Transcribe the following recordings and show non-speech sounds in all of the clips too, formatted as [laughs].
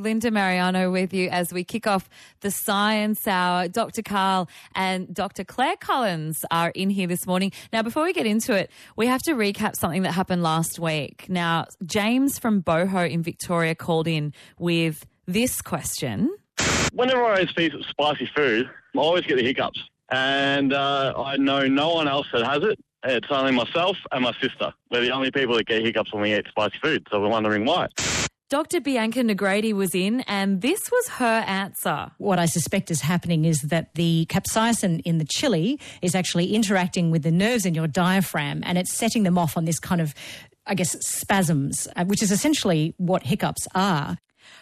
Linda Marigliano with you as we kick off the Science Hour. Dr. Karl and Dr. Claire Collins are in here this morning. Now, before we get into it, we have to recap something that happened last week. Now, James from Boho in Victoria called in with this question. Whenever I eat spicy food, I always get the hiccups. And uh, I know no one else that has it. It's only myself and my sister. We're the only people that get hiccups when we eat spicy food, so we're wondering why. Dr. Bianca Nogrady was in, and this was her answer. What I suspect is happening is that the capsaicin in the chili is actually interacting with the nerves in your diaphragm and it's setting them off on this kind of, I guess, spasms, uh, which is essentially what hiccups are.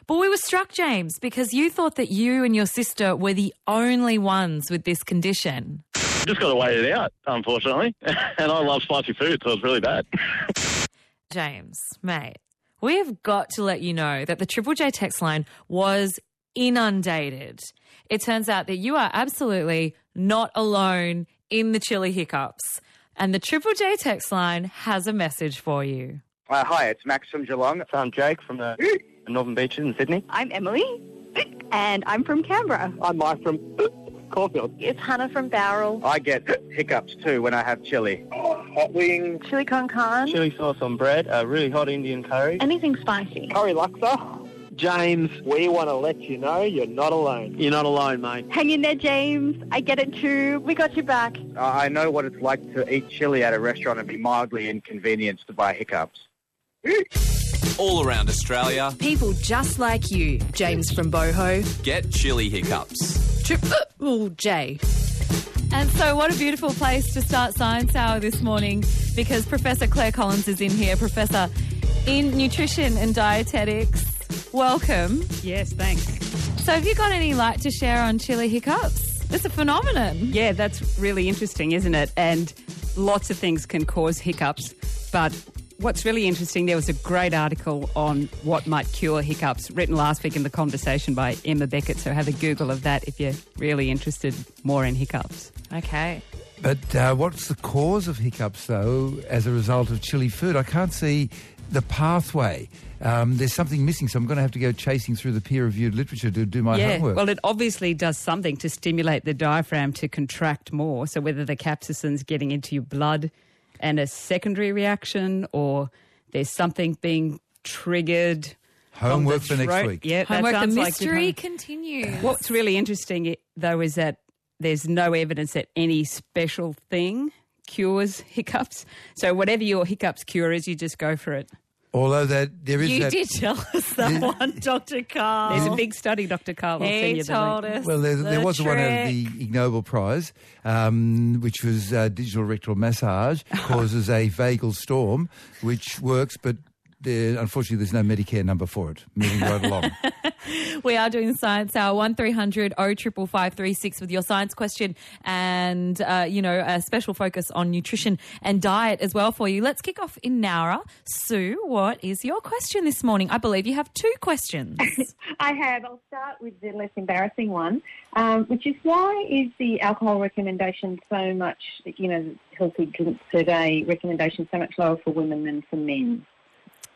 But we were struck, James, because you thought that you and your sister were the only ones with this condition. Just got to wait it out, unfortunately. [laughs] and I love spicy food, so it's really bad. [laughs] James, mate, we have got to let you know that the Triple J text line was inundated. It turns out that you are absolutely not alone in the chili hiccups. And the Triple J text line has a message for you. Uh, hi, it's Max from Geelong. I'm Jake from the Northern Beaches in Sydney. I'm Emily, and I'm from Canberra. I'm Mike from Caulfield. It's Hannah from Bowral. I get hiccups too when I have chili. Hot wings, Chili con carne. chili sauce on bread, a really hot Indian curry. Anything spicy. Curry laksa. James, we want to let you know you're not alone. You're not alone, mate. Hang in there, James. I get it too. We got you back. Uh, I know what it's like to eat chili at a restaurant and be mildly inconvenienced by hiccups. all around Australia. People just like you, James from Boho, Get chili hiccups. Triple uh, oh, J. And so, what a beautiful place to start Science Hour this morning because Professor Claire Collins is in here, Professor in Nutrition and Dietetics. Welcome. Yes, thanks. So, have you got any light to share on chili hiccups? It's a phenomenon. Yeah, that's really interesting, isn't it? And lots of things can cause hiccups. But what's really interesting, there was a great article on what might cure hiccups written last week in the conversation by Emma Beckett. So have a Google of that if you're really interested more in hiccups. Okay. But uh, what's the cause of hiccups, though, as a result of chili food? I can't see the pathway. Um, there's something missing, so I'm going to have to go chasing through the peer-reviewed literature to do my yeah, homework. well, it obviously does something to stimulate the diaphragm to contract more. So whether the capsaicin's getting into your blood and a secondary reaction, or there's something being triggered. Homework for next week. Yeah, Homework, the sounds like good mystery home- continues. What's really interesting, eh, though, is that there's no evidence that any special thing cures [laughs] hiccups. So whatever your hiccups cure is, you just go for it. Although that there is You that. did tell us that one, Dr. Karl. There's a big study, Dr. Karl. I'll He you the told us. Well, there, there was the one out of the Ig Nobel Prize, um, which was uh, digital rectal massage [laughs] causes a vagal storm, which works, but there, unfortunately, there's no Medicare number for it. Moving right along. [laughs] We are doing Science Hour, 1300 055536 with your science question and, uh, you know, a special focus on nutrition and diet as well for you. Let's kick off in Nowra. Sue, what is your question this morning? I believe you have two questions. [laughs] I have. I'll start with the less embarrassing one, um, which is why is the alcohol recommendation so much, you know, healthy drinks per day recommendation so much lower for women than for men?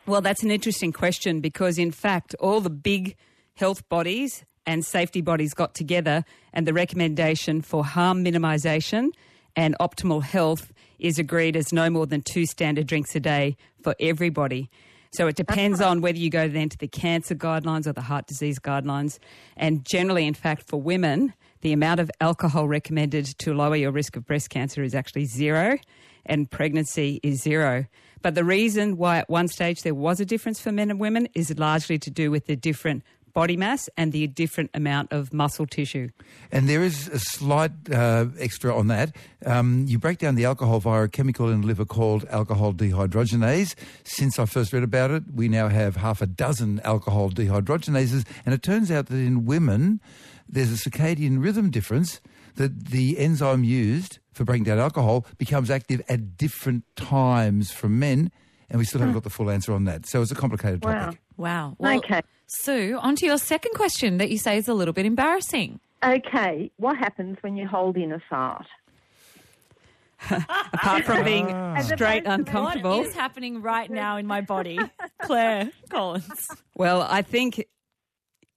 Well, that's an interesting question because, in fact, all the big health bodies and safety bodies got together, and the recommendation for harm minimisation and optimal health is agreed as no more than two standard drinks a day for everybody. So it depends on whether you go then to the cancer guidelines or the heart disease guidelines. And generally, in fact, for women, the amount of alcohol recommended to lower your risk of breast cancer is actually zero, and pregnancy is zero. But the reason why at one stage there was a difference for men and women is largely to do with the different body mass and the different amount of muscle tissue. And there is a slight uh, extra on that. Um, you break down the alcohol via a chemical in the liver called alcohol dehydrogenase. Since I first read about it, we now have half a dozen alcohol dehydrogenases. And it turns out that in women, there's a circadian rhythm difference that the enzyme used for breaking down alcohol becomes active at different times from men. And we still haven't hmm. got the full answer on that. So it's a complicated topic. wow. Well, Okay. Sue, on to your second question that you say is a little bit embarrassing. Okay, what happens when you hold in a fart? [laughs] Apart from being ah. straight opposed uncomfortable. What is happening right now in my body? [laughs] Claire Collins. Well, I think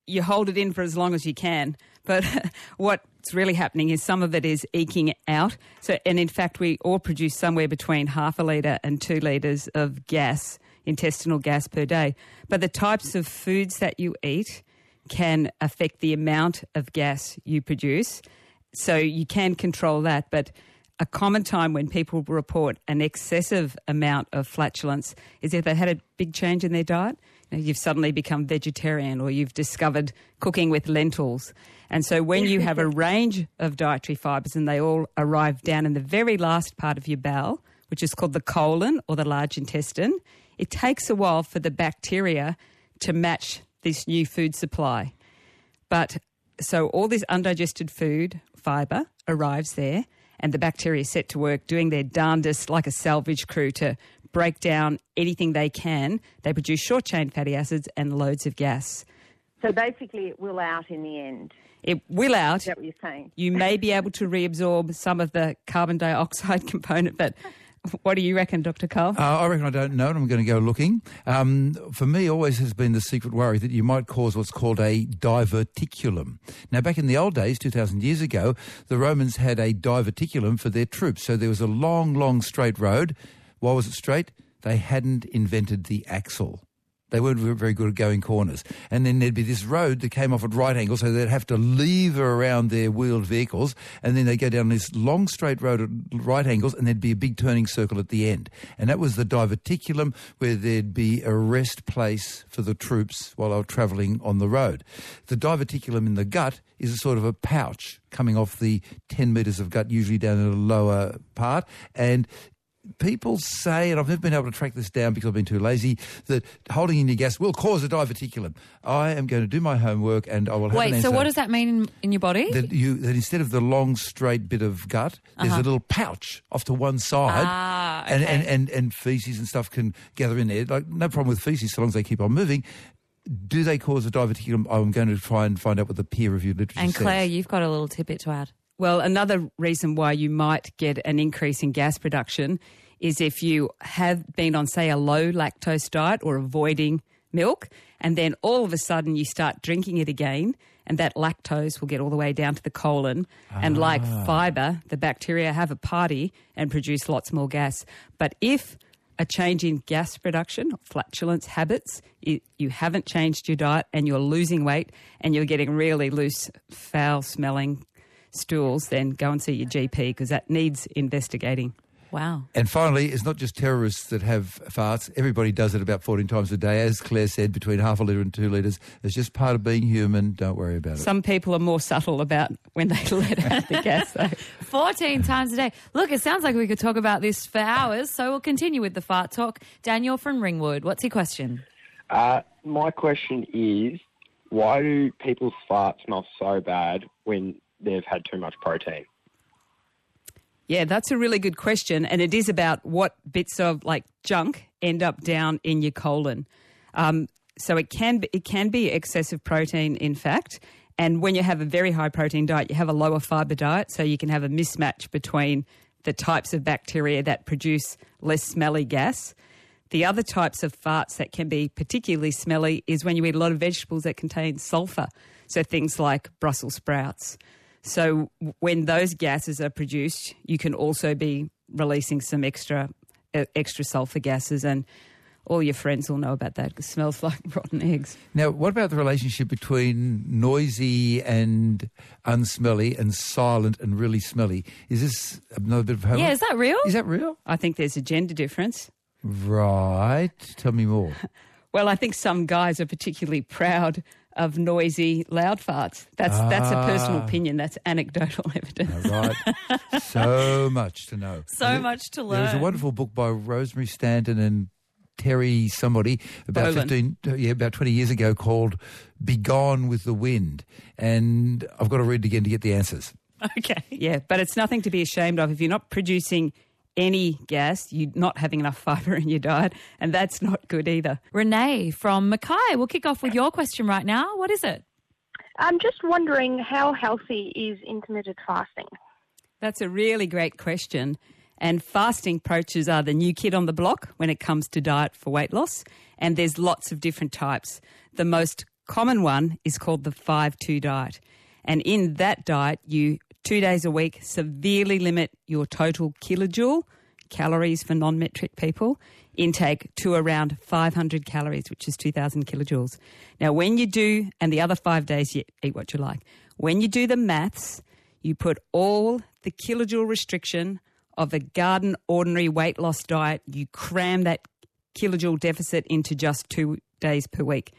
you hold it in for as long as you can. But [laughs] what's really happening is some of it is eking out. So, and in fact, we all produce somewhere between half a litre and two litres of gas, intestinal gas per day. But the types of foods that you eat can affect the amount of gas you produce. So you can control that. But a common time when people report an excessive amount of flatulence is if they had a big change in their diet. You've suddenly become vegetarian or you've discovered cooking with lentils. And so when you have a [laughs] range of dietary fibres and they all arrive down in the very last part of your bowel, which is called the colon or the large intestine, it takes a while for the bacteria to match this new food supply. But so all this undigested food, fibre, arrives there, and the bacteria is set to work doing their darndest like a salvage crew to break down anything they can. They produce short chain fatty acids and loads of gas. So basically, it will out in the end. It will out. Is that what you're saying? You may be able to reabsorb some of the carbon dioxide [laughs] component, but what do you reckon, Dr. Cole? Uh, I reckon I don't know, and I'm going to go looking. Um, for me, always has been the secret worry that you might cause what's called a diverticulum. Now, back in the old days, 2,000 years ago, the Romans had a diverticulum for their troops. So there was a long, long straight road. Why was it straight? They hadn't invented the axle. They weren't very good at going corners. And then there'd be this road that came off at right angles, so they'd have to lever around their wheeled vehicles, and then they'd go down this long straight road at right angles, and there'd be a big turning circle at the end. And that was the diverticulum, where there'd be a rest place for the troops while they were travelling on the road. The diverticulum in the gut is a sort of a pouch coming off the 10 metres of gut, usually down in the lower part, and people say, and I've never been able to track this down because I've been too lazy, that holding in your gas will cause a diverticulum. I am going to do my homework and I will have an Wait, so what does that mean in, in your body? that you that instead of the long straight bit of gut, there's Uh-huh. a little pouch off to one side, Ah, and, and, and and feces and stuff can gather in there. Like no problem with feces so long as they keep on moving. Do they cause a diverticulum? I'm going to try and find out what the peer reviewed literature and says. Claire, you've got a little tidbit to add. Well, another reason why you might get an increase in gas production is if you have been on, say, a low lactose diet or avoiding milk, and then all of a sudden you start drinking it again, and that lactose will get all the way down to the colon. And like ah. fibre, the bacteria have a party and produce lots more gas. But if a change in gas production, flatulence habits, you, you haven't changed your diet and you're losing weight and you're getting really loose, foul smelling stools, then go and see your GP because that needs investigating. Wow. And finally, it's not just terrorists that have farts. Everybody does it about 14 times a day. As Claire said, between half a litre and two litres. It's just part of being human. Don't worry about it. Some people are more subtle about when they [laughs] let out the gas, though. [laughs] 14 times a day. Look, it sounds like we could talk about this for hours, so we'll continue with the fart talk. Daniel from Ringwood, what's your question? Uh, my question is, why do people's farts smell so bad when they've had too much protein? Yeah, that's a really good question. And it is about what bits of like junk end up down in your colon. Um, so it can be, it can be excessive protein, in fact. And when you have a very high protein diet, you have a lower fiber diet, so you can have a mismatch between the types of bacteria that produce less smelly gas. The other types of farts that can be particularly smelly is when you eat a lot of vegetables that contain sulfur. So things like Brussels sprouts. So when those gases are produced, you can also be releasing some extra uh, extra sulfur gases, and all your friends will know about that. 'cause It smells [laughs] like rotten eggs. Now, what about the relationship between noisy and unsmelly and silent and really smelly? Is this another bit of homework? Yeah, is that real? Is that real? I think there's a gender difference. Right. Tell me more. [laughs] Well, I think some guys are particularly proud of noisy, loud farts. That's that's a personal Ah. opinion. That's anecdotal [laughs] evidence. Right. so [laughs] much to know. So And much to There was a wonderful book by Rosemary Stanton and Terry somebody about Boland. 15 yeah about 20 years ago called Begone with the Wind and I've got to read it again to get the answers. [laughs] Okay. Yeah, but it's nothing to be ashamed of. If you're not producing any gas, you're not having enough fibre in your diet, and that's not good either. Renee from Mackay, we'll kick off with your question right now. What is it? I'm just wondering how healthy is intermittent fasting? That's a really great question. And fasting approaches are the new kid on the block when it comes to diet for weight loss. And there's lots of different types. The most common one is called the 5 2 diet. And in that diet, you two days a week severely limit your total kilojoule, calories for non metric people, intake to around 500 calories, which is 2,000 kilojoules. Now, when you do, and the other five days, you eat what you like. When you do the maths, you put all the kilojoule restriction of a garden ordinary weight loss diet, you cram that kilojoule deficit into just two days per week.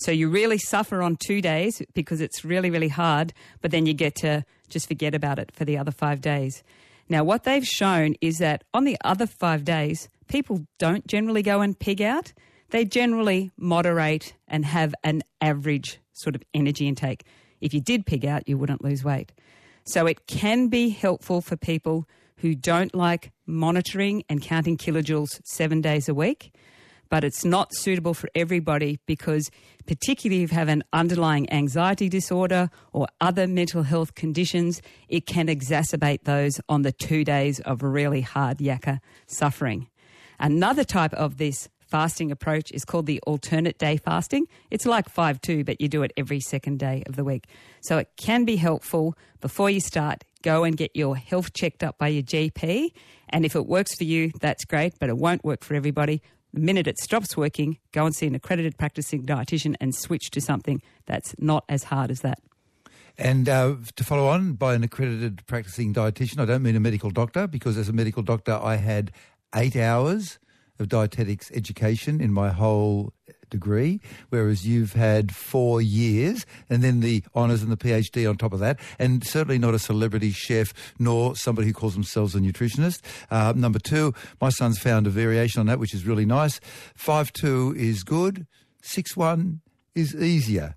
So you really suffer on two days because it's really, really hard, but then you get to just forget about it for the other five days. Now, what they've shown is that on the other five days, people don't generally go and pig out. They generally moderate and have an average sort of energy intake. If you did pig out, you wouldn't lose weight. So it can be helpful for people who don't like monitoring and counting kilojoules seven days a week but it's not suitable for everybody because, particularly if you have an underlying anxiety disorder or other mental health conditions, it can exacerbate those on the two days of really hard yakka suffering. Another type of this fasting approach is called the alternate day fasting. It's like 5 2, but you do it every second day of the week. So it can be helpful before you start. Go and get your health checked up by your GP. And if it works for you, that's great, but it won't work for everybody. The minute it stops working, go and see an accredited practicing dietitian and switch to something that's not as hard as that. And uh, to follow on by an accredited practicing dietitian, I don't mean a medical doctor, because as a medical doctor, I had eight hours of dietetics education in my whole degree, whereas you've had four years and then the honours and the PhD on top of that, and certainly not a celebrity chef nor somebody who calls themselves a nutritionist. Uh, number two, my son's found a variation on that, which is really nice. Five two is good. Six one is easier.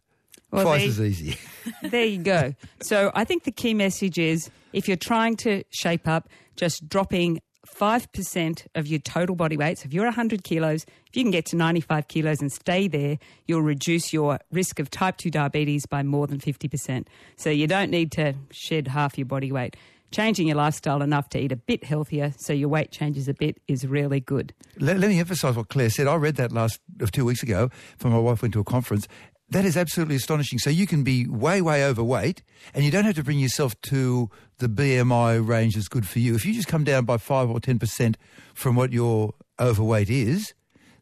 Well, Twice they- as easy. [laughs] [laughs] there you go. So I think the key message is if you're trying to shape up, just dropping 5% of your total body weight. So if you're 100 kilos, if you can get to 95 kilos and stay there, you'll reduce your risk of type 2 diabetes by more than 50%. So you don't need to shed half your body weight. Changing your lifestyle enough to eat a bit healthier so your weight changes a bit is really good. Let, let me emphasise what Claire said. I read that last of two weeks ago. For my wife went to a conference. That is absolutely astonishing. So you can be way, way overweight, and you don't have to bring yourself to the BMI range that's good for you. If you just come down by five or ten percent from what your overweight is,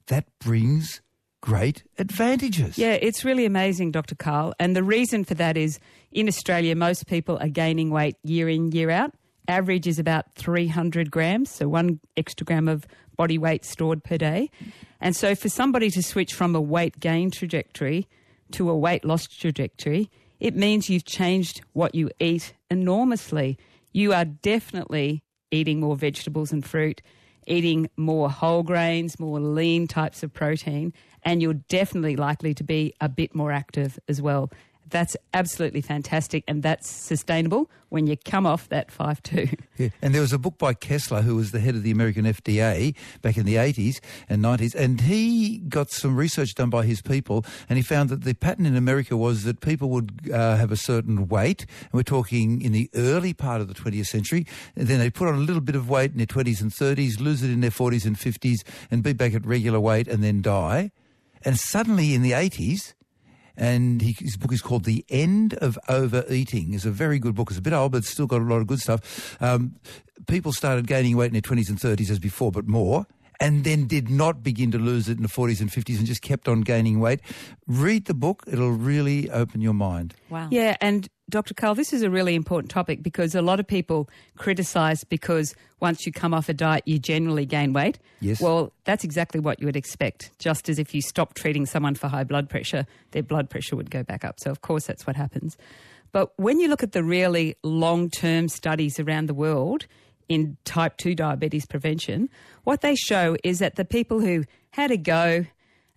that brings great advantages. Yeah, it's really amazing, Dr. Karl. And the reason for that is in Australia, most people are gaining weight year in, year out. Average is about 300 grams, so one extra gram of body weight stored per day. And so for somebody to switch from a weight gain trajectory to a weight loss trajectory, it means you've changed what you eat enormously. You are definitely eating more vegetables and fruit, eating more whole grains, more lean types of protein, and you're definitely likely to be a bit more active as well. That's absolutely fantastic, and that's sustainable when you come off that 5 2. [laughs] Yeah. And there was a book by Kessler, who was the head of the American FDA back in the 80s and 90s, and he got some research done by his people, and he found that the pattern in America was that people would uh, have a certain weight, and we're talking in the early part of the 20th century, and then they put on a little bit of weight in their 20s and 30s, lose it in their 40s and 50s, and be back at regular weight and then die. And suddenly in the 80s, and he, his book is called The End of Overeating. It's a very good book. It's a bit old, but it's still got a lot of good stuff. Um, people started gaining weight in their 20s and 30s as before, but more, and then did not begin to lose it in the 40s and 50s and just kept on gaining weight. Read the book. It'll really open your mind. Wow. Yeah, and Dr. Karl, this is a really important topic because a lot of people criticise because once you come off a diet, you generally gain weight. Yes. Well, that's exactly what you would expect. Just as if you stop treating someone for high blood pressure, their blood pressure would go back up. So, of course, that's what happens. But when you look at the really long term studies around the world in type 2 diabetes prevention, what they show is that the people who had a go,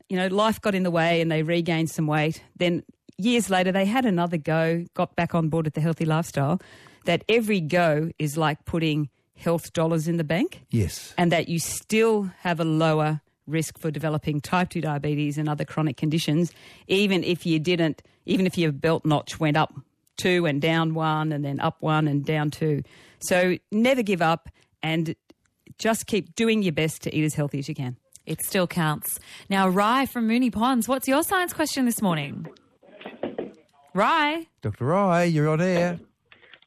you know, life got in the way and they regained some weight, then years later they had another go, got back on board with the healthy lifestyle, that every go is like putting health dollars in the bank Yes. and that you still have a lower risk for developing type 2 diabetes and other chronic conditions, even if you didn't, even if your belt notch went up two and down one and then up one and down two. So never give up and just keep doing your best to eat as healthy as you can. It still counts. Now, Rye from Moonee Ponds, what's your science question this morning? Rye. Dr. Rye, you're on air.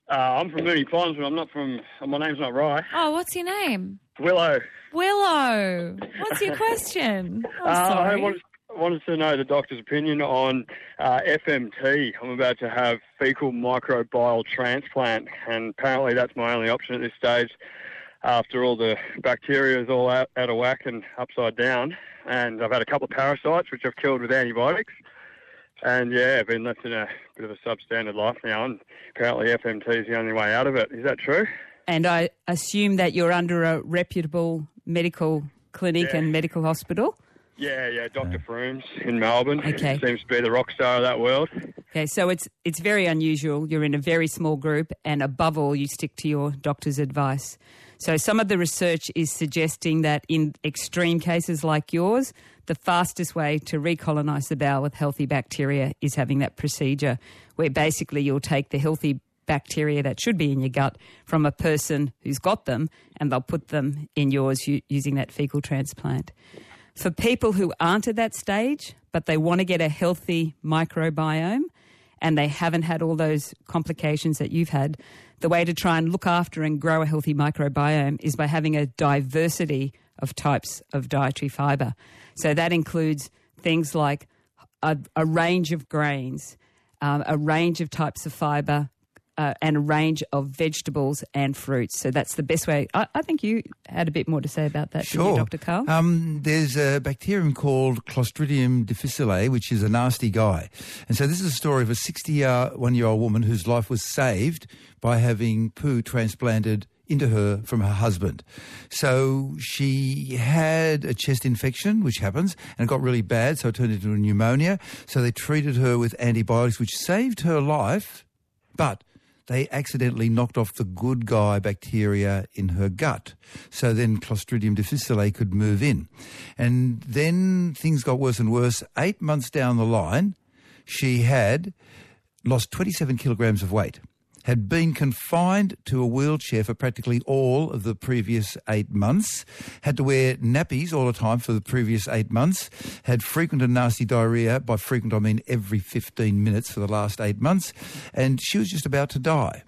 Uh, I'm from Moonee Ponds, but I'm not from. My name's not Rye. Oh, what's your name? Willow. Willow. What's your question? I'm [laughs] Uh, I wanted, wanted to know the doctor's opinion on uh, FMT. I'm about to have fecal microbial transplant, and apparently that's my only option at this stage. After all the bacteria is all out, out of whack and upside down, and I've had a couple of parasites which I've killed with antibiotics. And yeah, I've been left in a bit of a substandard life now, and apparently FMT is the only way out of it. Is that true? And I assume that you're under a reputable medical clinic Yeah. and medical hospital. Yeah, yeah, Dr. Frooms in Melbourne. Okay. Seems to be the rock star of that world. Okay, so it's it's very unusual. You're in a very small group, and above all, you stick to your doctor's advice. So some of the research is suggesting that in extreme cases like yours, the fastest way to recolonize the bowel with healthy bacteria is having that procedure, where basically you'll take the healthy bacteria that should be in your gut from a person who's got them, and they'll put them in yours using that fecal transplant. For people who aren't at that stage, but they want to get a healthy microbiome and they haven't had all those complications that you've had, the way to try and look after and grow a healthy microbiome is by having a diversity of types of dietary fibre. So that includes things like a, a range of grains, um, a range of types of fibre, uh, and a range of vegetables and fruits. So that's the best way. I, I think you had a bit more to say about that, didn't you, Sure. Dr. Karl? Um, there's a bacterium called Clostridium difficile, which is a nasty guy. And so this is a story of a 61-year-old woman whose life was saved by having poo transplanted into her from her husband. So she had a chest infection, which happens, and it got really bad, so it turned into a pneumonia. So they treated her with antibiotics, which saved her life, but they accidentally knocked off the good guy bacteria in her gut. So then Clostridium difficile could move in. And then things got worse and worse. Eight months down the line, she had lost 27 kilograms of weight, had been confined to a wheelchair for practically all of the previous eight months, had to wear nappies all the time for the previous eight months, had frequent and nasty diarrhea. By frequent, I mean every 15 minutes for the last eight months, and she was just about to die.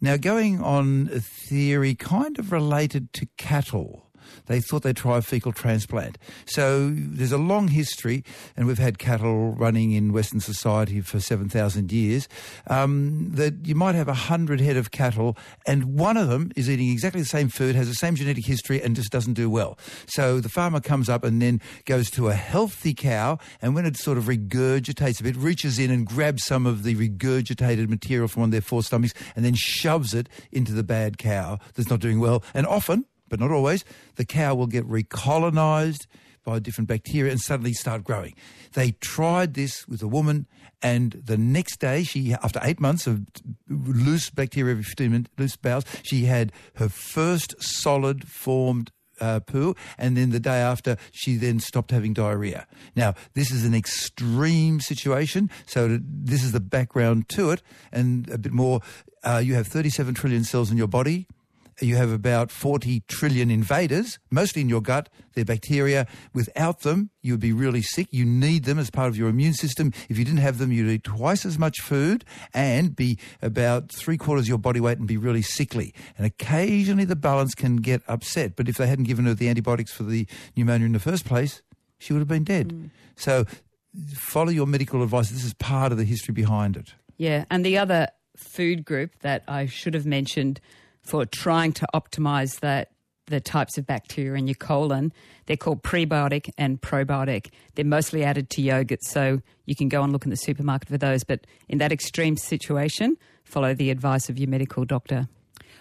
Now, going on a theory kind of related to cattle, they thought they'd try a fecal transplant. So there's a long history, and we've had cattle running in Western society for 7,000 years, um, that you might have a hundred head of cattle, and one of them is eating exactly the same food, has the same genetic history, and just doesn't do well. So the farmer comes up and then goes to a healthy cow, and when it sort of regurgitates a bit, reaches in and grabs some of the regurgitated material from one of their four stomachs, and then shoves it into the bad cow that's not doing well. And often, but not always, the cow will get recolonized by different bacteria and suddenly start growing. They tried this with a woman, and the next day, she, after eight months of loose bacteria every 15 minutes, loose bowels, she had her first solid formed uh, poo, and then the day after, she then stopped having diarrhea. Now, this is an extreme situation, so th- this is the background to it, and a bit more. Uh, you have 37 trillion cells in your body. You have about 40 trillion invaders, mostly in your gut. They're bacteria. Without them, you would be really sick. You need them as part of your immune system. If you didn't have them, you'd eat twice as much food and be about three quarters of your body weight and be really sickly. And occasionally the balance can get upset. But if they hadn't given her the antibiotics for the pneumonia in the first place, she would have been dead. Hmm. So follow your medical advice. This is part of the history behind it. Yeah, and the other food group that I should have mentioned for trying to optimize that the types of bacteria in your colon, they're called prebiotic and probiotic. They're mostly added to yogurt, so you can go and look in the supermarket for those. But in that extreme situation, follow the advice of your medical doctor.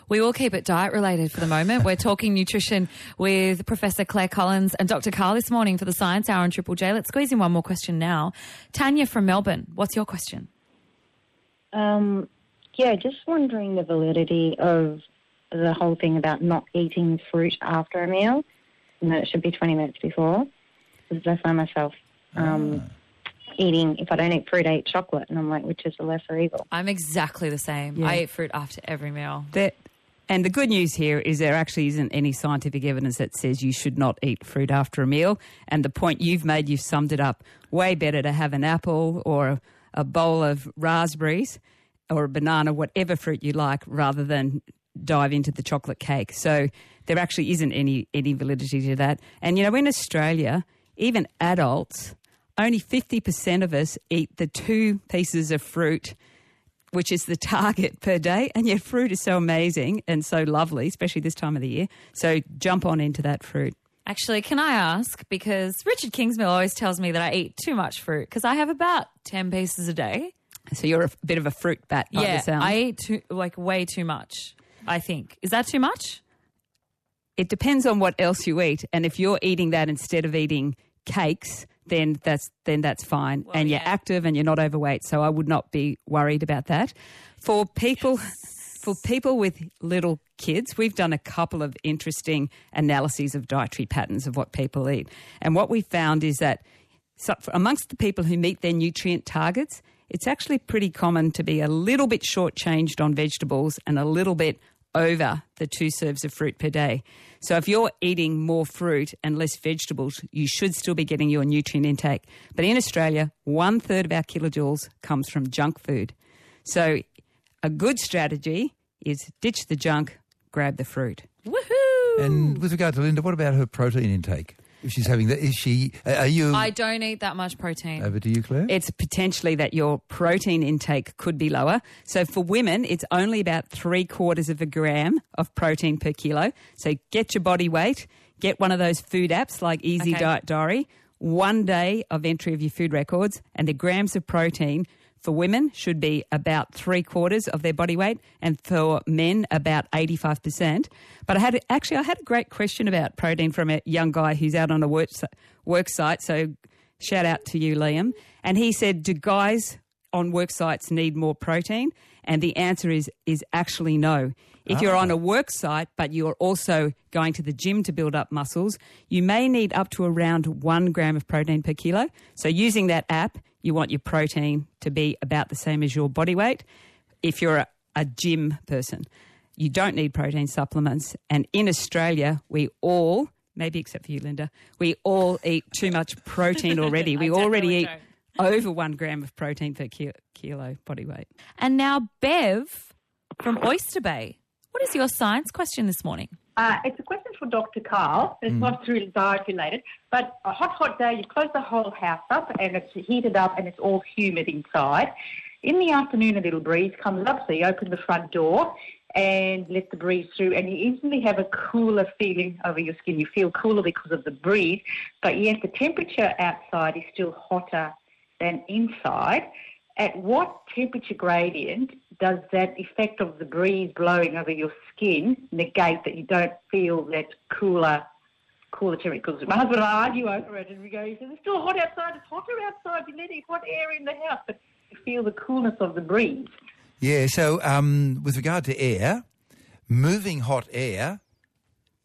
We will keep it diet related for the moment. We're talking nutrition with Professor Claire Collins and Dr. Karl this morning for the Science Hour on Triple J. Let's squeeze in one more question now. Tanya from Melbourne, what's your question? Um, yeah, just wondering the validity of the whole thing about not eating fruit after a meal, and that it should be 20 minutes before. Because I find myself um, eating, if I don't eat fruit, I eat chocolate, and I'm like, which is the lesser evil? I'm exactly the same. Yeah. I eat fruit after every meal. That, and the good news here is there actually isn't any scientific evidence that says you should not eat fruit after a meal. And the point you've made, you've summed it up way better to have an apple or a bowl of raspberries or a banana, whatever fruit you like, rather than dive into the chocolate cake. So there actually isn't any any validity to that. And you know, in Australia, even adults, only fifty percent of us eat the two pieces of fruit which is the target per day. And yet, fruit is so amazing and so lovely, especially this time of the year. So, jump on into that fruit. Actually, can I ask? Because Richard Kingsmill always tells me that I eat too much fruit because I have about 10 pieces a day. So, you're a bit of a fruit bat yeah. I eat too, like way too much, I think. Is that too much? It depends on what else you eat. And if you're eating that instead of eating cakes, then that's then that's fine. and you're active and you're not overweight, so I would not be worried about that. For people for people with little kids, we've done a couple of interesting analyses of dietary patterns of what people eat. And what we found is that amongst the people who meet their nutrient targets, it's actually pretty common to be a little bit shortchanged on vegetables and a little bit over the two serves of fruit per day. So if you're eating more fruit and less vegetables, you should still be getting your nutrient intake. But in Australia, one third of our kilojoules comes from junk food. So a good strategy is ditch the junk, grab the fruit. Woohoo! And with regard to Linda, what about her protein intake? If she's having that, is she? Are you? I don't eat that much protein. over to you, Claire. It's potentially that your protein intake could be lower. So for women, it's only about three quarters of a gram of protein per kilo. So get your body weight, get one of those food apps like Easy Okay. Diet Diary, one day of entry of your food records, and the grams of protein for women should be about three quarters of their body weight, and for men about eighty-five percent. But I had actually I had a great question about protein from a young guy who's out on a work work site. So shout out to you, Liam. And he said, "Do guys on work sites need more protein?" And the answer is is actually no. If you're on a work site, but you're also going to the gym to build up muscles, you may need up to around one gram of protein per kilo. So, using that app, you want your protein to be about the same as your body weight. If you're a, a gym person, you don't need protein supplements. And in Australia, we all, maybe except for you, Linda, we all eat too much protein [laughs] already. we already eat over one gram of protein per kilo body weight. And now, Bev from Oyster Bay. What is your science question this morning? Uh, it's a question for Dr. Karl. It's Mm. not really diet related, but a hot, hot day, you close the whole house up and it's heated up and it's all humid inside. In the afternoon, a little breeze comes up, so you open the front door and let the breeze through, and you instantly have a cooler feeling over your skin. You feel cooler because of the breeze, but yet the temperature outside is still hotter than inside. At what temperature gradient does that effect of the breeze blowing over your skin negate that you don't feel that cooler, cooler temperature? Because my husband and I argue over it, and we go, it's still hot outside, it's hotter outside, you're letting hot air in the house, but you feel the coolness of the breeze. Yeah, so um, with regard to air, moving hot air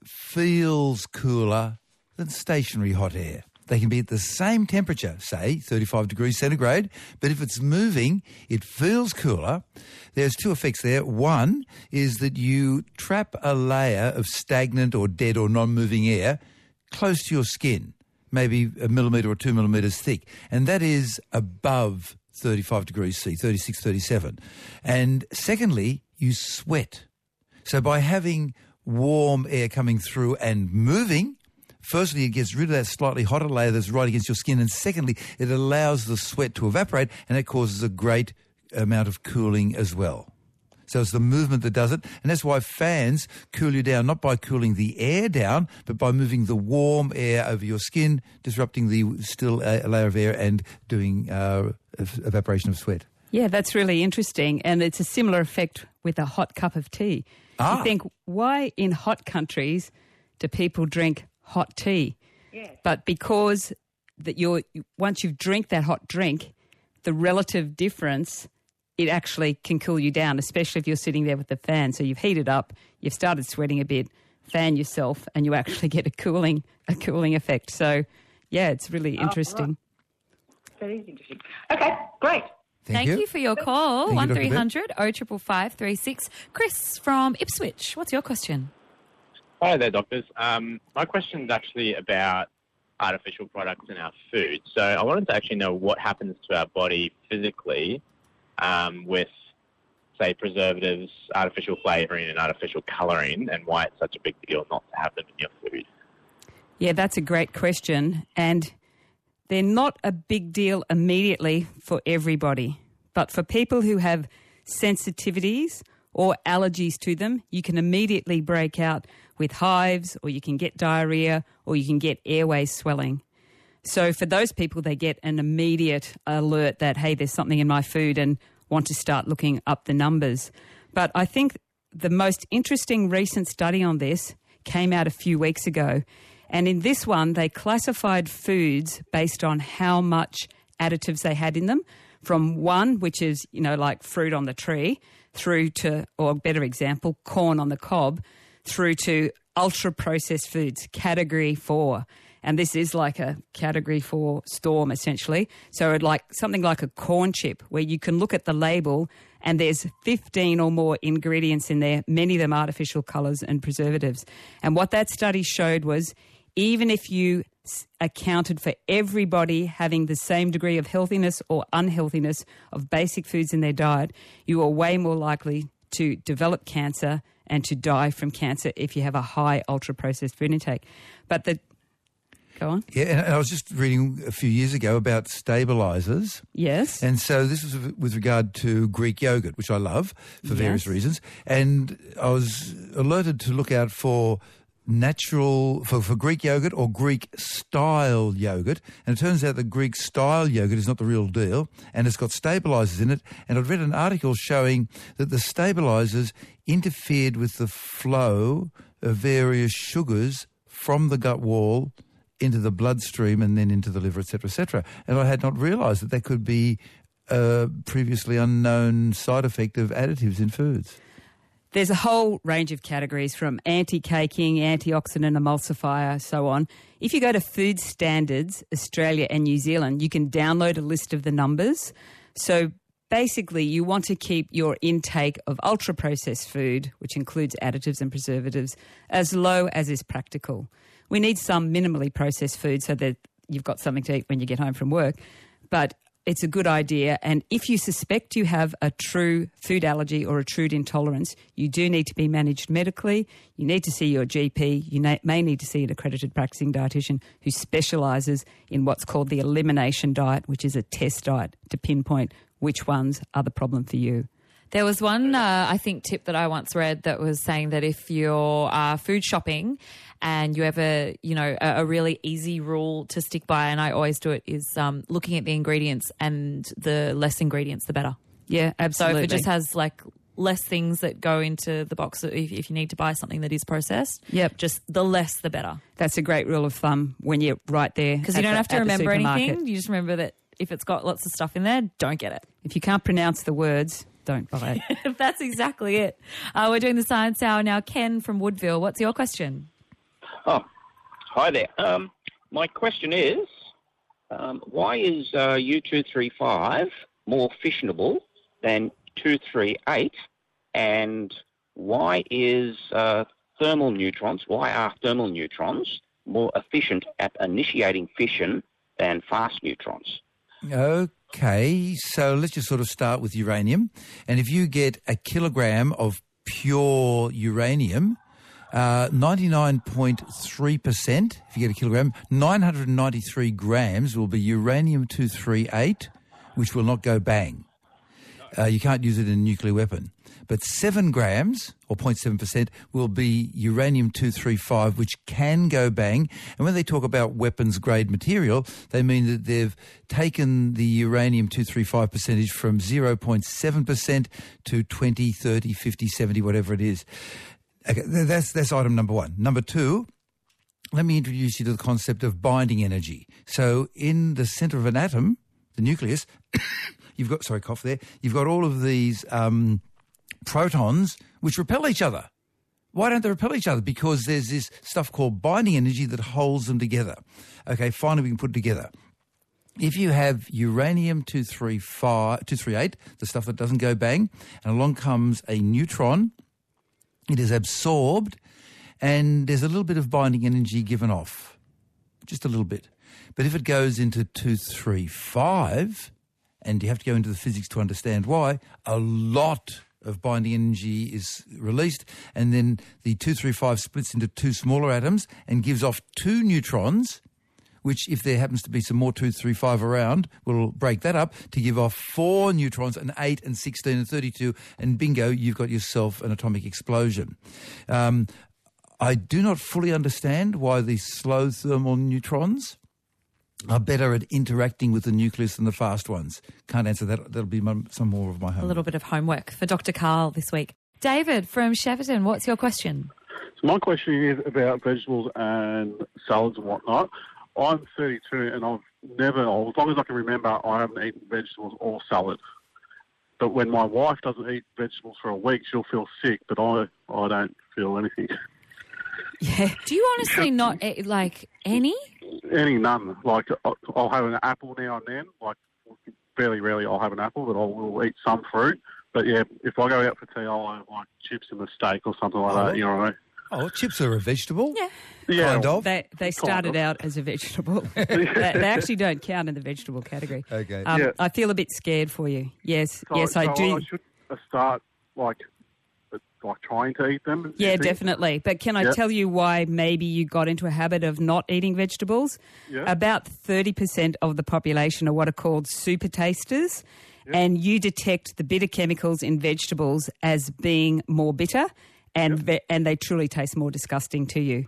feels cooler than stationary hot air. They can be at the same temperature, say 35 degrees centigrade, but if it's moving, it feels cooler. There's two effects there. One is that you trap a layer of stagnant or dead or non-moving air close to your skin, maybe a millimetre or two millimetres thick, and that is above 35 degrees C, 36, 37. And secondly, you sweat. So by having warm air coming through and moving, firstly, it gets rid of that slightly hotter layer that's right against your skin, and secondly, it allows the sweat to evaporate, and it causes a great amount of cooling as well. So it's the movement that does it, and that's why fans cool you down, not by cooling the air down, but by moving the warm air over your skin, disrupting the still uh, layer of air and doing uh, evaporation of sweat. Yeah, that's really interesting. And it's a similar effect with a hot cup of tea. Ah. You think, why in hot countries do people drink hot tea? But because that you're once you've drink that hot drink, the relative difference it actually can cool you down, especially if you're sitting there with the fan. So you've heated up, you've started sweating a bit, fan yourself, and you actually [laughs] get a cooling a cooling effect. So yeah, it's really Oh, interesting. That is interesting. Okay, great. Thank, you. for your call. Thank you, One Dr. three Bev. hundred oh triple five three six. Chris from Ipswich. What's your question? Hi there, doctors. Um, my question is actually about artificial products in our food. So I wanted to actually know what happens to our body physically um, with, say, preservatives, artificial flavouring, and artificial colouring, and why it's such a big deal not to have them in your food. Yeah, that's a great question. And they're not a big deal immediately for everybody. But for people who have sensitivities or allergies to them, you can immediately break out with hives, or you can get diarrhea, or you can get airway swelling. So for those people, they get an immediate alert that, hey, there's something in my food and want to start looking up the numbers. But I think the most interesting recent study on this came out a few weeks ago. And in this one, they classified foods based on how much additives they had in them from one, which is, you know, like fruit on the tree, through to, or better example, corn on the cob, through to ultra processed foods, category four. And this is like a category four storm essentially. So it like something like a corn chip where you can look at the label and there's 15 or more ingredients in there, many of them artificial colours and preservatives. And what that study showed was even if you accounted for everybody having the same degree of healthiness or unhealthiness of basic foods in their diet, you are way more likely to develop cancer and to die from cancer if you have a high ultra processed food intake. But the go on. Yeah, and I was just reading a few years ago about stabilizers. Yes. And so this was with regard to Greek yogurt, which I love for various reasons. And I was alerted to look out for natural, for, for Greek yogurt or Greek style yogurt. And it turns out that Greek style yogurt is not the real deal and it's got stabilizers in it. And I'd read an article showing that the stabilizers interfered with the flow of various sugars from the gut wall into the bloodstream and then into the liver, etc., etc. And I had not realised that that could be a previously unknown side effect of additives in foods. There's a whole range of categories from anti-caking, antioxidant emulsifier, so on. If you go to Food Standards Australia and New Zealand, you can download a list of the numbers. So basically, you want to keep your intake of ultra processed food, which includes additives and preservatives, as low as is practical. We need some minimally processed food so that you've got something to eat when you get home from work. But it's a good idea. And if you suspect you have a true food allergy or a true intolerance, you do need to be managed medically. You need to see your GP. You may need to see an accredited practicing dietitian who specialises in what's called the elimination diet, which is a test diet to pinpoint which ones are the problem for you. There was one, uh, I think, tip that I once read that was saying that if you're uh, food shopping and you have a, you know, a, a really easy rule to stick by, and I always do it, is um, looking at the ingredients and the less ingredients, the better. Yeah, absolutely. So if it just has like less things that go into the box, if, if you need to buy something that is processed, Yep. just the less the better. That's a great rule of thumb when you're right there. Because you don't the- have to remember anything. You just remember that if it's got lots of stuff in there, don't get it. If you can't pronounce the words, don't buy it. [laughs] That's exactly it. Uh, we're doing the science hour now. Ken from Woodville, what's your question? Oh, hi there. Um, my question is, um, why is uh, U235 more fissionable than 238, and why is uh, thermal neutrons, why are thermal neutrons more efficient at initiating fission than fast neutrons? Okay, so let's just sort of start with uranium. And if you get a kilogram of pure uranium, uh, 99.3%, if you get a kilogram, 993 grams will be uranium-238, which will not go bang. Uh, you can't use it in a nuclear weapon. But 7 grams, or 0.7%, will be uranium-235, which can go bang. And when they talk about weapons-grade material, they mean that they've taken the uranium-235 percentage from 0.7% to 20, 30, 50, 70, whatever it is. Okay, that's, that's item number one. Number two, let me introduce you to the concept of binding energy. So in the center of an atom, the nucleus, [coughs] you've got, sorry, cough there, you've got all of these um, protons which repel each other. Why don't they repel each other? Because there's this stuff called binding energy that holds them together. Okay, finally we can put it together. If you have uranium-235, the stuff that doesn't go bang, and along comes a neutron, it is absorbed, and there's a little bit of binding energy given off. just a little bit. But if it goes into 235, and you have to go into the physics to understand why, a lot of binding energy is released, and then the 235 splits into two smaller atoms and gives off two neutrons, which, if there happens to be some more 235 around, will break that up to give off four neutrons, and 8 and 16 and 32, and bingo, you've got yourself an atomic explosion. Um, I do not fully understand why these slow thermal neutrons are better at interacting with the nucleus than the fast ones. Can't answer that. That'll be my, some more of my A little bit of homework for Dr. Karl this week. David from Shepparton, what's your question? So my question is about vegetables and salads and whatnot. I'm 32 and I've never, as long as I can remember, I haven't eaten vegetables or salad. But when my wife doesn't eat vegetables for a week, she'll feel sick, but I, I don't feel anything. [laughs] Yeah. Do you honestly not eat, like any? Any none. Like I'll- I'll have an apple now and then. Like fairly rarely I'll have an apple, but I will eat some fruit. But yeah, if I go out for tea, I'll have like chips and a steak or something like Oh. that. You know what I mean? Oh, chips are a vegetable? Yeah. Yeah. Kind of. They they started out as a vegetable. [laughs] they, they actually don't count in the vegetable category. Okay. Um, Yeah. I feel a bit scared for you. Yes, So, yes, I so do. I should start like like trying to eat them. Yeah, definitely. But can I Yeah. tell you why maybe you got into a habit of not eating vegetables? Yeah. About 30% of the population are what are called super tasters. And you detect the bitter chemicals in vegetables as being more bitter, and ve- and they truly taste more disgusting to you.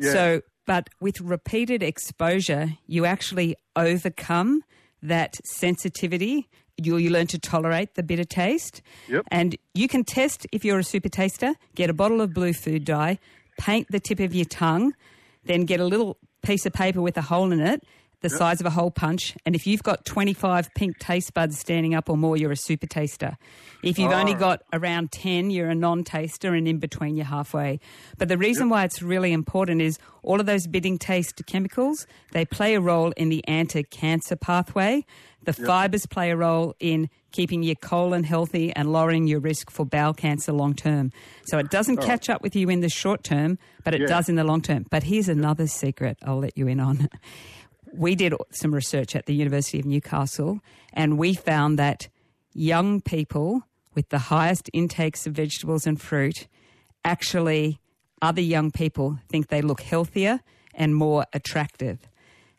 So, but with repeated exposure, you actually overcome that sensitivity. You, you learn to tolerate the bitter taste. Yep. And you can test if you're a super taster, get a bottle of blue food dye, paint the tip of your tongue, then get a little piece of paper with a hole in it, the size of a hole punch. And if you've got 25 pink taste buds standing up or more, you're a super taster. If you've only Oh. got around 10, you're a non taster, and in between, you're halfway. But the reason why it's really important is all of those bidding taste chemicals, they play a role in the anti cancer pathway. The fibers play a role in keeping your colon healthy and lowering your risk for bowel cancer long term. So it doesn't Oh. catch up with you in the short term, but it Yeah. does in the long term. But here's another secret I'll let you in on. [laughs] We did some research at the University of Newcastle, and we found that young people with the highest intakes of vegetables and fruit actually, other young people think they look healthier and more attractive.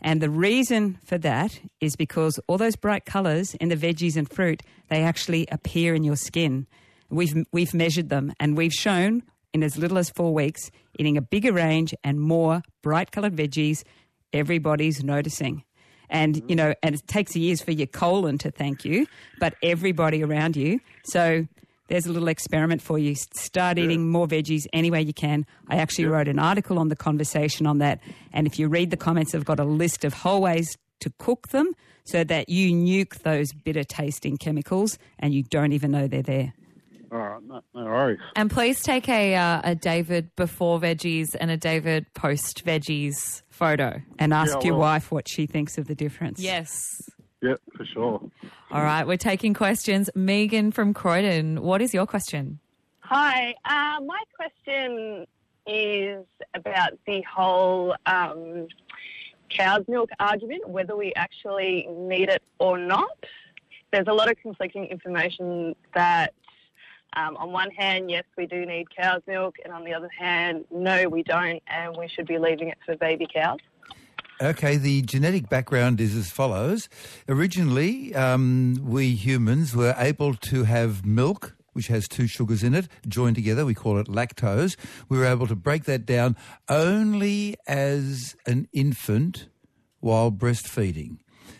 And the reason for that is because all those bright colours in the veggies and fruit, they actually appear in your skin. We've, we've measured them and we've shown in as little as four weeks, eating a bigger range and more bright coloured veggies, everybody's noticing. And, you know, and it takes years for your colon to thank you, but everybody around you. So there's a little experiment for you. Start eating more veggies any way you can. I actually wrote an article on the conversation on that. And if you read the comments, I've got a list of whole ways to cook them so that you nuke those bitter tasting chemicals and you don't even know they're there. All right, no, no worries. And please take a, uh, a David before veggies and a David post veggies photo. And ask Yeah, your will. wife what she thinks of the difference. Yes. Yeah, for sure. All right, we're taking questions. Megan from Croydon, what is your question? Hi, uh, my question is about the whole um, cow's milk argument, whether we actually need it or not. There's a lot of conflicting information that, um, on one hand, yes, we do need cow's milk, and on the other hand, no, we don't, and we should be leaving it for baby cows. Okay, the genetic background is as follows. Originally, um, we humans were able to have milk, which has two sugars in it, joined together. We call it lactose. We were able to break that down only as an infant while breastfeeding.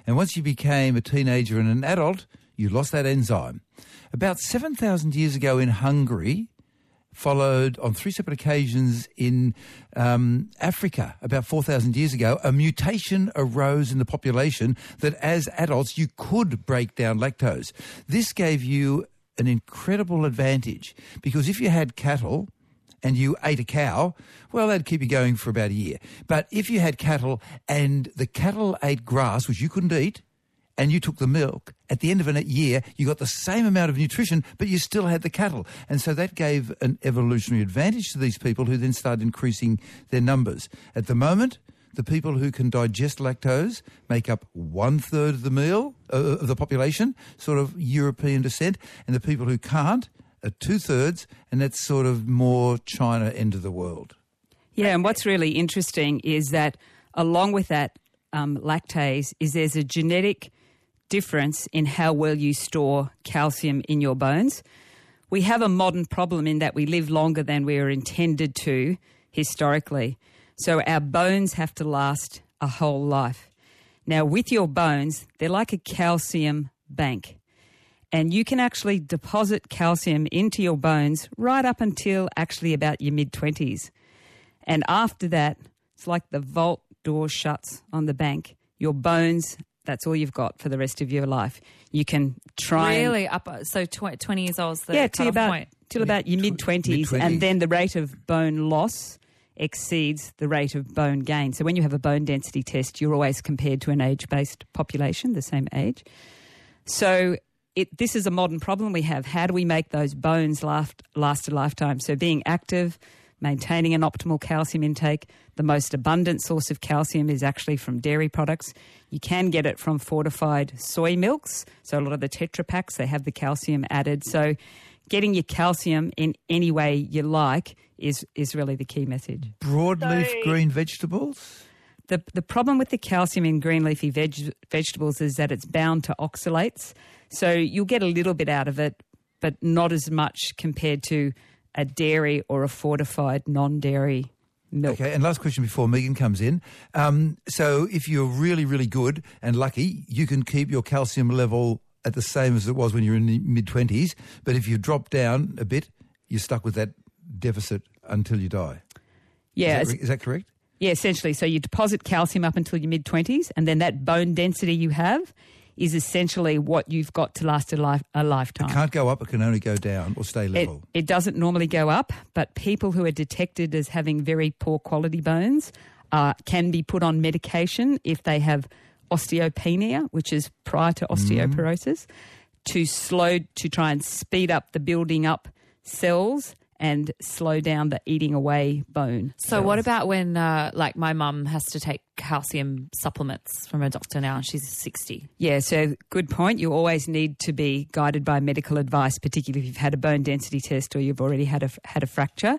And once you became a teenager and an adult, you lost that enzyme. About 7,000 years ago in Hungary, followed on three separate occasions in um, Africa about 4,000 years ago, a mutation arose in the population that as adults you could break down lactose. This gave you an incredible advantage because if you had cattle and you ate a cow, well, that'd keep you going for about a year. But if you had cattle and the cattle ate grass, which you couldn't eat, and you took the milk, at the end of a year, you got the same amount of nutrition, but you still had the cattle. And so that gave an evolutionary advantage to these people who then started increasing their numbers. At the moment, the people who can digest lactose make up one third of the meal uh, of the population, sort of European descent, and the people who can't are two thirds, and that's sort of more China end of the world. Yeah, and what's really interesting is that along with that um, lactase is there's a genetic difference in how well you store calcium in your bones. We have a modern problem in that we live longer than we are intended to historically. So our bones have to last a whole life. Now, with your bones, they're like a calcium bank. And you can actually deposit calcium into your bones right up until actually about your mid 20s. And after that, it's like the vault door shuts on the bank. Your bones, that's all you've got for the rest of your life. You can try and- Really? Up, uh, so tw- 20 years old is the yeah, till about point. till about your mid twenties, mid-twenties. and then the rate of bone loss exceeds the rate of bone gain. So when you have a bone density test, you're always compared to an age-based population, the same age. So it, this is a modern problem we have. How do we make those bones last last a lifetime? So being active. Maintaining an optimal calcium intake. The most abundant source of calcium is actually from dairy products. You can get it from fortified soy milks. So, a lot of the Tetra Paks, they have the calcium added. So, getting your calcium in any way you like is, is really the key message. Broadleaf green vegetables? The, the problem with the calcium in green leafy veg, vegetables is that it's bound to oxalates. So you'll get a little bit out of it, but not as much compared to a dairy or a fortified non dairy milk. Okay, and last question before Megan comes in. Um, so if you're really, really good and lucky, you can keep your calcium level at the same as it was when you're in the mid-20s. But if you drop down a bit, you're stuck with that deficit until you die. Yeah, Is that, is that correct? Yeah, essentially. So you deposit calcium up until your mid 20s, and then that bone density you have is essentially what you've got to last a, life, a lifetime. It can't go up, it can only go down or stay level. it doesn't normally go up, but people who are detected as having very poor quality bones uh, can be put on medication if they have osteopenia, which is prior to osteoporosis, to slow to try and speed up the building up cells and slow down the eating away bone. So what about when, uh, like, my mum has to take calcium supplements from her doctor now and she's 60? Yeah, so good point. You always need to be guided by medical advice, particularly if you've had a bone density test or you've already had a had a fracture.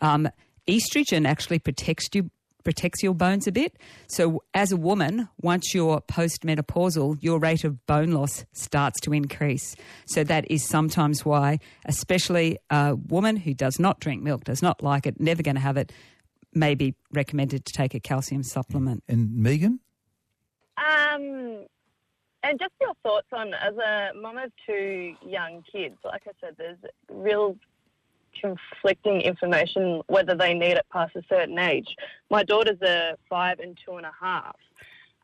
Um, estrogen actually protects you protects your bones a bit. So as a woman, once you're postmenopausal, your rate of bone loss starts to increase. So that is sometimes why, especially a woman who does not drink milk, does not like it, never going to have it, may be recommended to take a calcium supplement. And Megan? Um, and just your thoughts on, as a mum of two young kids, like I said, there's real conflicting information whether they need it past a certain age. My daughters are five and two and a half.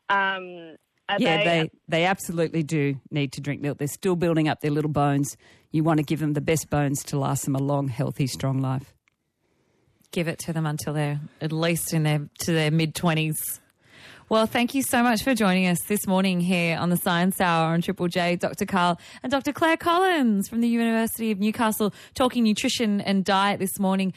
Um, are yeah, they, they, they absolutely do need to drink milk. They're still building up their little bones. You want to give them the best bones to last them a long, healthy, strong life. Give it to them until they're at least in their to their mid twenties. Well, thank you so much for joining us this morning here on the Science Hour on Triple J, Dr. Karl and Dr. Clare Collins from the University of Newcastle talking nutrition and diet this morning.